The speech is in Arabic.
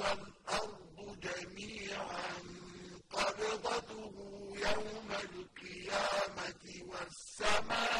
والأرض جميعا قبضته يوم القيامة والسماء